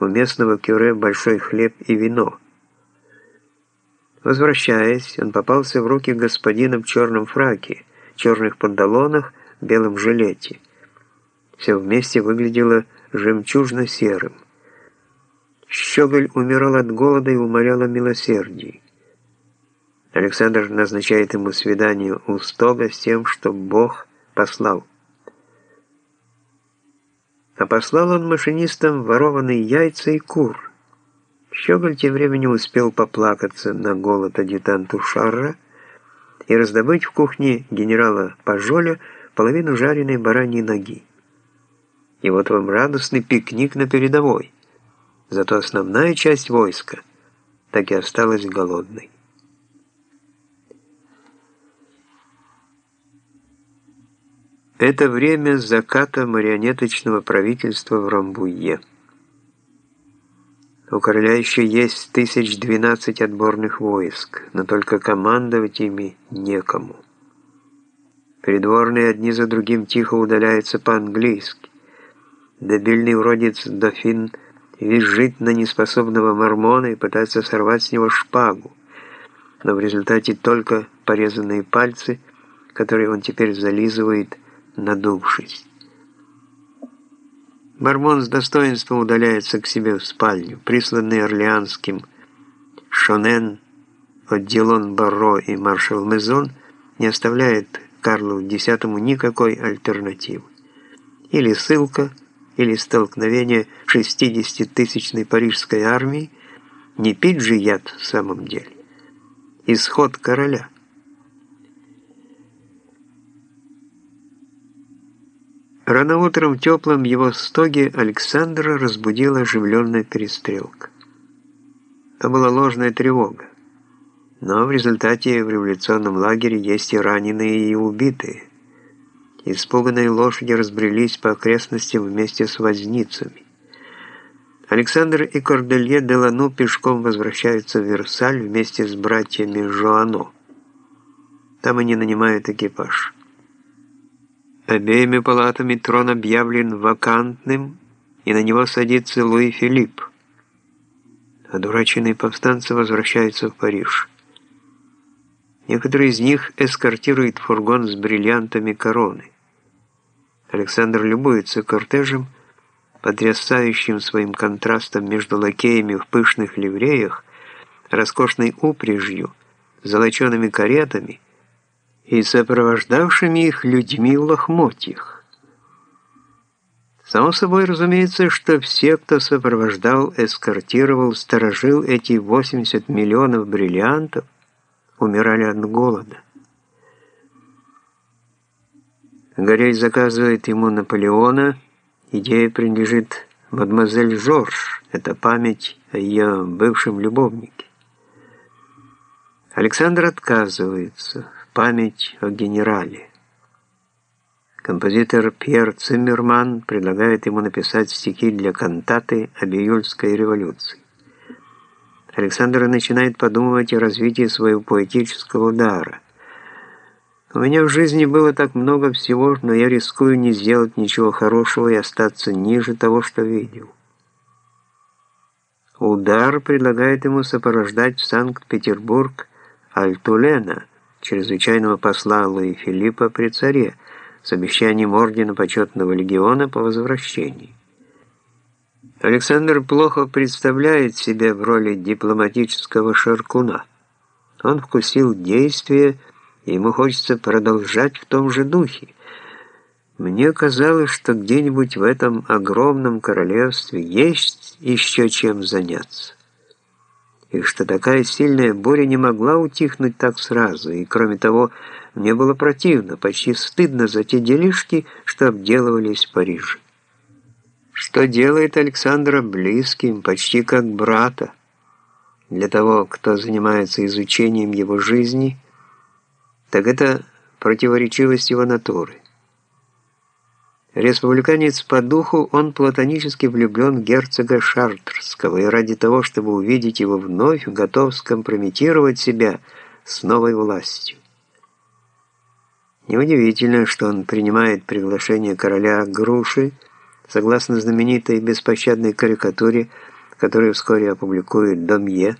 у местного кюре большой хлеб и вино. Возвращаясь, он попался в руки господина в черном фраке, черных панталонах, белом жилете. Все вместе выглядело жемчужно-серым. Щеголь умирал от голода и умолял о милосердии. Александр назначает ему свидание у стога с тем, что Бог послал. А послал он машинистам ворованные яйца и кур. Щеголь тем временем успел поплакаться на голод адъютанту Шарра и раздобыть в кухне генерала Пажоля половину жареной бараньей ноги. И вот вам радостный пикник на передовой. Зато основная часть войска так и осталась голодной. Это время заката марионеточного правительства в Рамбуе. У короля еще есть тысяч двенадцать отборных войск, но только командовать ими некому. Придворные одни за другим тихо удаляются по-английски. Дебильный уродец дофин визжит на неспособного мормона и пытается сорвать с него шпагу, но в результате только порезанные пальцы, которые он теперь зализывает, надувшись. Мормон с достоинством удаляется к себе в спальню, присланный Орлеанским Шонен, Отделон Барро и маршал Мезон не оставляет Карлу X никакой альтернативы. Или ссылка, или столкновение 60-тысячной парижской армии, не пить же яд в самом деле. Исход короля – Рано утром в теплом его стоге Александра разбудила оживленная перестрелка. Это была ложная тревога. Но в результате в революционном лагере есть и раненые, и убитые. Испуганные лошади разбрелись по окрестностям вместе с возницами. Александр и Корделье Делану пешком возвращаются в Версаль вместе с братьями Жоано. Там они нанимают экипаж. Обеими палатами трон объявлен вакантным, и на него садится Луи Филипп. Одураченные повстанцы возвращаются в Париж. Некоторые из них эскортируют фургон с бриллиантами короны. Александр любуется кортежем, потрясающим своим контрастом между лакеями в пышных ливреях, роскошной упряжью, золочеными каретами – и сопровождавшими их людьми в лохмотьях. Само собой разумеется, что все, кто сопровождал, эскортировал, сторожил эти 80 миллионов бриллиантов, умирали от голода. Горей заказывает ему Наполеона, идея принадлежит мадемуазель Жорж, это память о ее бывшем любовнике. Александр отказывается память о генерале. Композитор Пьер Циммерман предлагает ему написать стихи для кантаты об июльской революции. Александр начинает подумывать о развитии своего поэтического удара. У меня в жизни было так много всего, но я рискую не сделать ничего хорошего и остаться ниже того, что видел. Удар предлагает ему сопровождать в Санкт-Петербург Альтулена – чрезвычайного посла Луи Филиппа при царе с обещанием ордена почетного легиона по возвращении. Александр плохо представляет себя в роли дипломатического шаркуна. Он вкусил действия, и ему хочется продолжать в том же духе. Мне казалось, что где-нибудь в этом огромном королевстве есть еще чем заняться и что такая сильная буря не могла утихнуть так сразу, и кроме того, мне было противно, почти стыдно за те делишки, что обделывались в Париже. Что делает Александра близким, почти как брата, для того, кто занимается изучением его жизни, так это противоречивость его натуры. Республиканец по духу, он платонически влюблен в герцога Шартрского, и ради того, чтобы увидеть его вновь, готов скомпрометировать себя с новой властью. Неудивительно, что он принимает приглашение короля Груши Согласно знаменитой беспощадной карикатуре, которую вскоре опубликует Домье,